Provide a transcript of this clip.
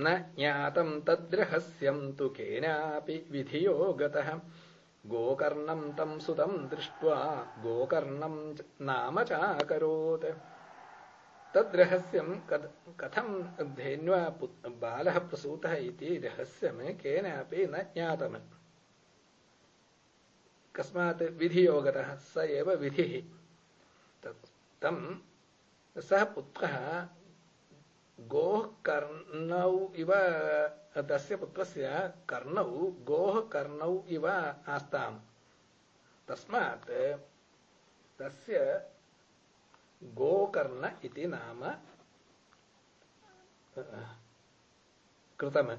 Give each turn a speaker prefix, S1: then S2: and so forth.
S1: न ज्ञातम् तद्रहस्यम् तु केनापि विधियो गतः गोकर्णम् तम् सुतम् दृष्ट्वा गोकर्णम् नाम चाकरोत्। तद्रहस्यम् कथम् धेन्वा बालः प्रसूतः इति रहस्यम् केनापि न ज्ञातम्। कस्मात् विधियो गतः स एव विधिः। तम् सः पुत्रः इव तस्य पुत्रस्य कर्णौ गोः कर्णौ इव आस्ताम्। तस्मात् तस्य गोकर्ण इति नाम कृतम्।